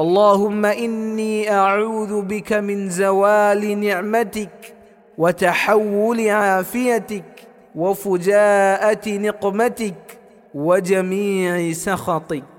اللهم إني أعوذ بك من زوال نعمتك وتحول عافيتك وفجاءة نقمتك وجميع سخطك.